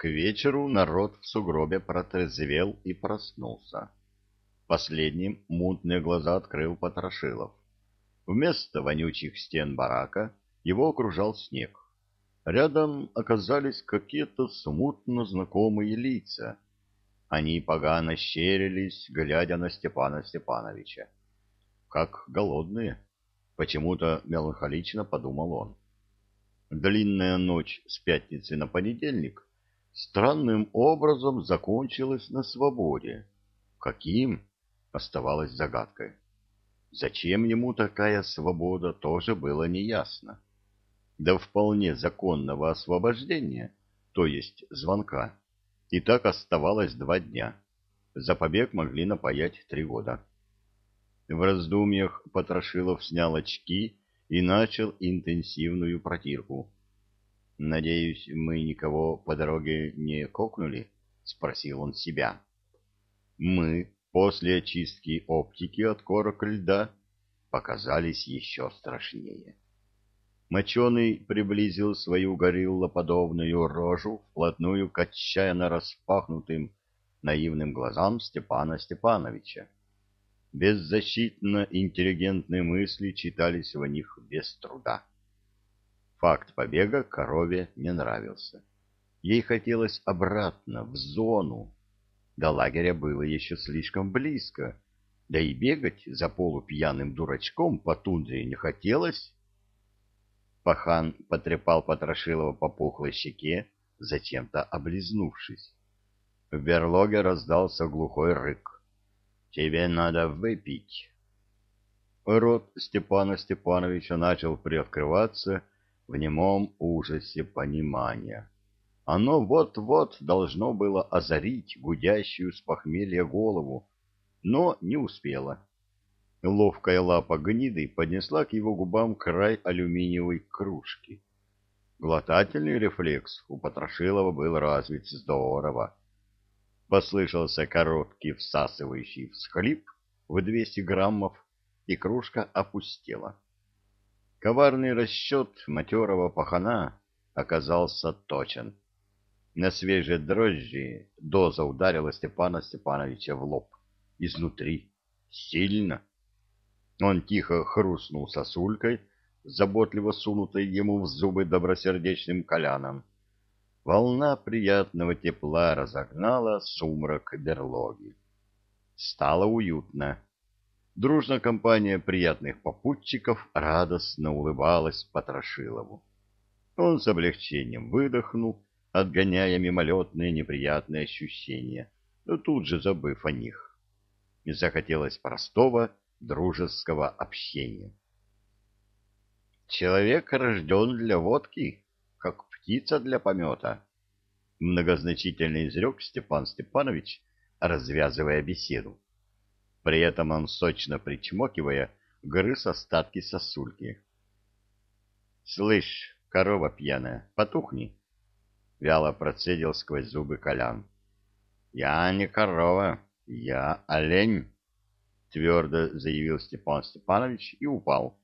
К вечеру народ в сугробе протрезвел и проснулся. Последним мутные глаза открыл Потрошилов. Вместо вонючих стен барака его окружал снег. Рядом оказались какие-то смутно знакомые лица. Они погано щерились, глядя на Степана Степановича. Как голодные. Почему-то меланхолично подумал он. Длинная ночь с пятницы на понедельник странным образом закончилась на свободе. Каким? Оставалось загадкой. Зачем ему такая свобода, тоже было неясно. До вполне законного освобождения, то есть звонка, и так оставалось два дня. За побег могли напаять три года. В раздумьях Потрошилов снял очки и начал интенсивную протирку. «Надеюсь, мы никого по дороге не кокнули?» — спросил он себя. «Мы после очистки оптики от корок льда показались еще страшнее». Моченый приблизил свою гориллоподобную рожу вплотную к отчаянно распахнутым наивным глазам Степана Степановича. Беззащитно интеллигентные мысли читались в них без труда. Факт побега корове не нравился. Ей хотелось обратно, в зону. До лагеря было еще слишком близко, да и бегать за полупьяным дурачком по тундре не хотелось. Пахан потрепал Потрошилова по пухлой щеке, зачем-то облизнувшись. В берлоге раздался глухой рык. «Тебе надо выпить». Рот Степана Степановича начал приоткрываться в немом ужасе понимания. Оно вот-вот должно было озарить гудящую с похмелья голову, но не успело. Ловкая лапа гниды поднесла к его губам край алюминиевой кружки. Глотательный рефлекс у Потрошилова был развит здорово. Послышался короткий всасывающий всхлип в 200 граммов, и кружка опустела. Коварный расчет матерого пахана оказался точен. На свежие дрожжи доза ударила Степана Степановича в лоб. Изнутри. Сильно. Он тихо хрустнул сосулькой, заботливо сунутой ему в зубы добросердечным коляном. Волна приятного тепла разогнала сумрак берлоги. Стало уютно. Дружная компания приятных попутчиков радостно улыбалась Потрошилову. Он с облегчением выдохнул, отгоняя мимолетные неприятные ощущения, но тут же забыв о них. Захотелось простого дружеского общения. Человек рожден для водки, как птица для помета, многозначительно изрек Степан Степанович, развязывая беседу. При этом он, сочно причмокивая, грыз остатки сосульки. — Слышь, корова пьяная, потухни! — вяло процедил сквозь зубы Колян. — Я не корова, я олень! — твердо заявил Степан Степанович и упал.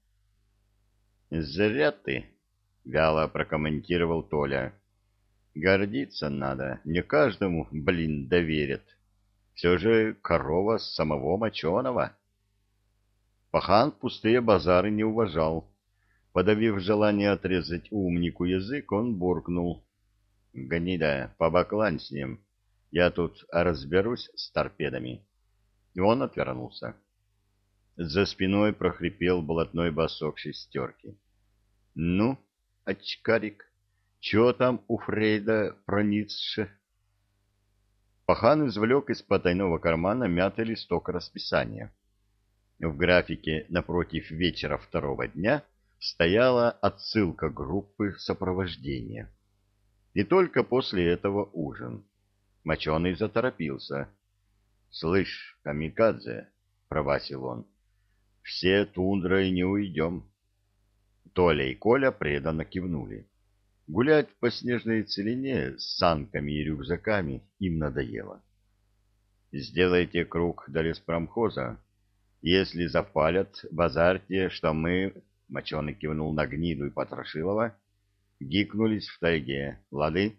— Зря ты! — вяло прокомментировал Толя. — Гордиться надо, не каждому, блин, доверят. Все же корова самого моченого. Пахан пустые базары не уважал. Подавив желание отрезать умнику язык, он буркнул. — Гнида, побаклань с ним. Я тут разберусь с торпедами. И он отвернулся. За спиной прохрипел блатной босок шестерки. — Ну, очкарик, чё там у Фрейда про Ницше? Пахан извлек из потайного кармана мятый листок расписания. В графике напротив вечера второго дня стояла отсылка группы сопровождения. И только после этого ужин. Моченый заторопился. — Слышь, камикадзе, — провасил он, — все тундрой не уйдем. Толя и Коля преданно кивнули. Гулять по снежной целине с санками и рюкзаками им надоело. Сделайте круг до леспромхоза. Если запалят, базарьте, что мы, — моченый кивнул на гниду и Потрошилова, — гикнулись в тайге. Лады?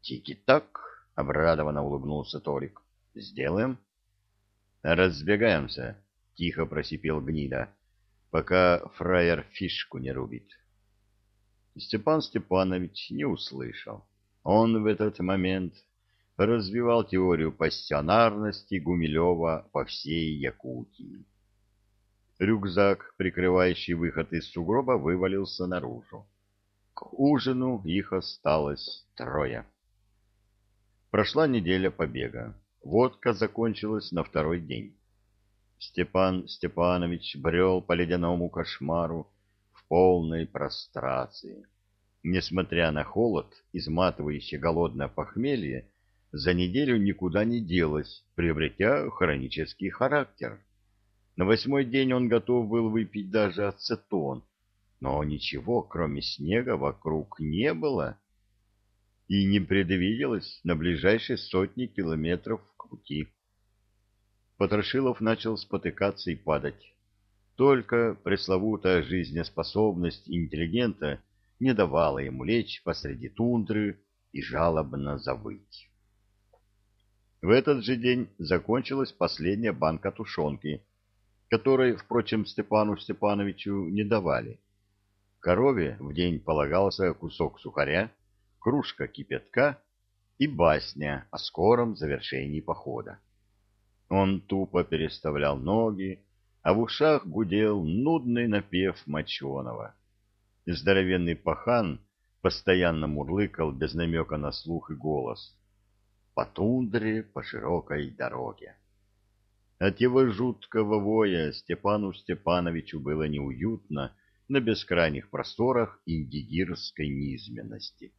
Тики-так, обрадованно улыбнулся Торик. Сделаем. Разбегаемся, тихо просипел гнида, пока фраер фишку не рубит. Степан Степанович не услышал. Он в этот момент развивал теорию пассионарности Гумилева по всей Якутии. Рюкзак, прикрывающий выход из сугроба, вывалился наружу. К ужину их осталось трое. Прошла неделя побега. Водка закончилась на второй день. Степан Степанович брел по ледяному кошмару полной прострации. Несмотря на холод, изматывающее голодное похмелье, за неделю никуда не делось, приобретя хронический характер. На восьмой день он готов был выпить даже ацетон, но ничего, кроме снега, вокруг не было и не предвиделось на ближайшие сотни километров пути. Потрошилов начал спотыкаться и падать. Только пресловутая жизнеспособность интеллигента не давала ему лечь посреди тундры и жалобно завыть. В этот же день закончилась последняя банка тушенки, которой, впрочем, Степану Степановичу не давали. Корове в день полагался кусок сухаря, кружка кипятка и басня о скором завершении похода. Он тупо переставлял ноги, а в ушах гудел нудный напев моченого. Здоровенный пахан постоянно мурлыкал без намека на слух и голос по тундре, по широкой дороге. От его жуткого воя Степану Степановичу было неуютно на бескрайних просторах индигирской низменности.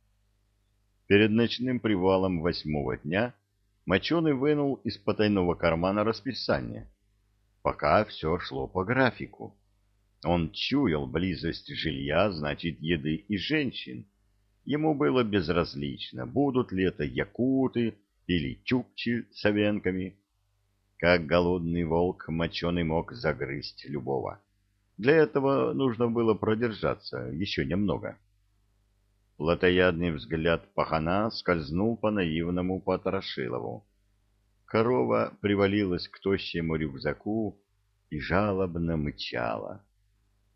Перед ночным привалом восьмого дня Моченый вынул из потайного кармана расписание. Пока все шло по графику. Он чуял близость жилья, значит, еды и женщин. Ему было безразлично, будут ли это якуты, или чукчи с овенками. Как голодный волк моченый мог загрызть любого. Для этого нужно было продержаться еще немного. Платоядный взгляд пахана скользнул по наивному Потрошилову. Корова привалилась к тощему рюкзаку и жалобно мычала.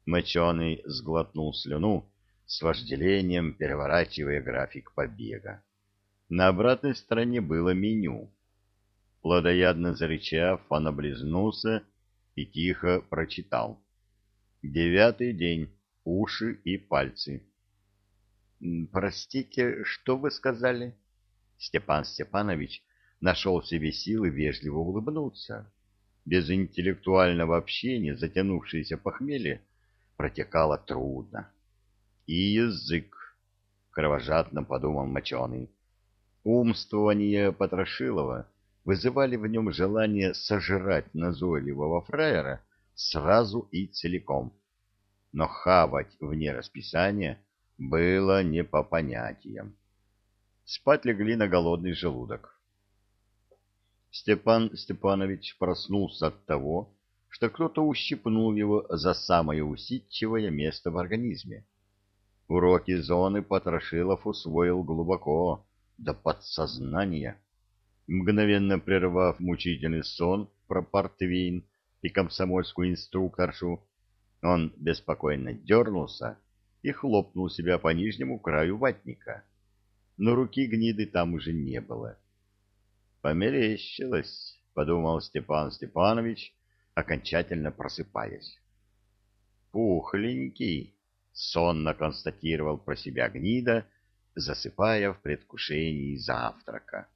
Моченый сглотнул слюну, с вожделением переворачивая график побега. На обратной стороне было меню. Плодоядно зарычав, он облизнулся и тихо прочитал. Девятый день. Уши и пальцы. «Простите, что вы сказали?» Степан Степанович нашел в себе силы вежливо улыбнуться. Без интеллектуального общения затянувшееся похмелье протекало трудно. «И язык», — кровожадно подумал моченый. Умствование Потрошилова вызывали в нем желание сожрать назойливого фраера сразу и целиком. Но хавать вне расписания было не по понятиям. Спать легли на голодный желудок. Степан Степанович проснулся от того, что кто-то ущипнул его за самое усидчивое место в организме. Уроки зоны Потрошилов усвоил глубоко, до подсознания. Мгновенно прервав мучительный сон про портвейн и комсомольскую инструкторшу, он беспокойно дернулся и хлопнул себя по нижнему краю ватника. Но руки гниды там уже не было. «Померещилось», — подумал Степан Степанович, окончательно просыпаясь. «Пухленький», — сонно констатировал про себя гнида, — засыпая в предвкушении завтрака.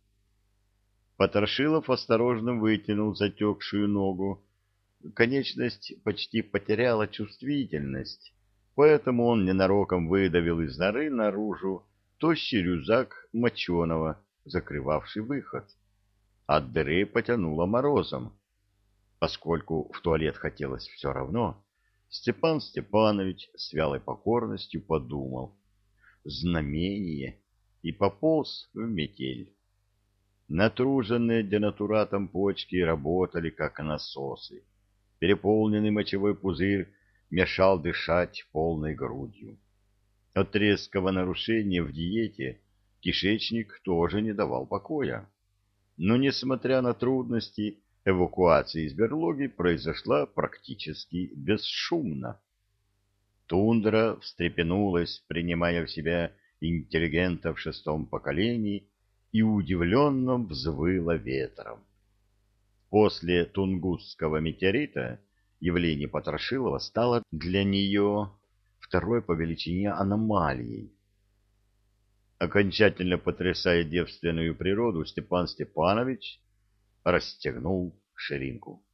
Потрошилов осторожно вытянул затекшую ногу. Конечность почти потеряла чувствительность, поэтому он ненароком выдавил из норы наружу тощий рюкзак моченого, закрывавший выход. От дыры потянуло морозом. Поскольку в туалет хотелось все равно, Степан Степанович с вялой покорностью подумал — знамение и пополз в метель. Натруженные денатуратом почки работали, как насосы. Переполненный мочевой пузырь мешал дышать полной грудью. От резкого нарушения в диете кишечник тоже не давал покоя. Но, несмотря на трудности, эвакуация из берлоги произошла практически бесшумно. Тундра встрепенулась, принимая в себя интеллигента в шестом поколении, и удивленно взвыла ветром. После Тунгусского метеорита явление Потрошилова стало для нее второй по величине аномалией. Окончательно потрясая девственную природу, Степан Степанович расстегнул ширинку.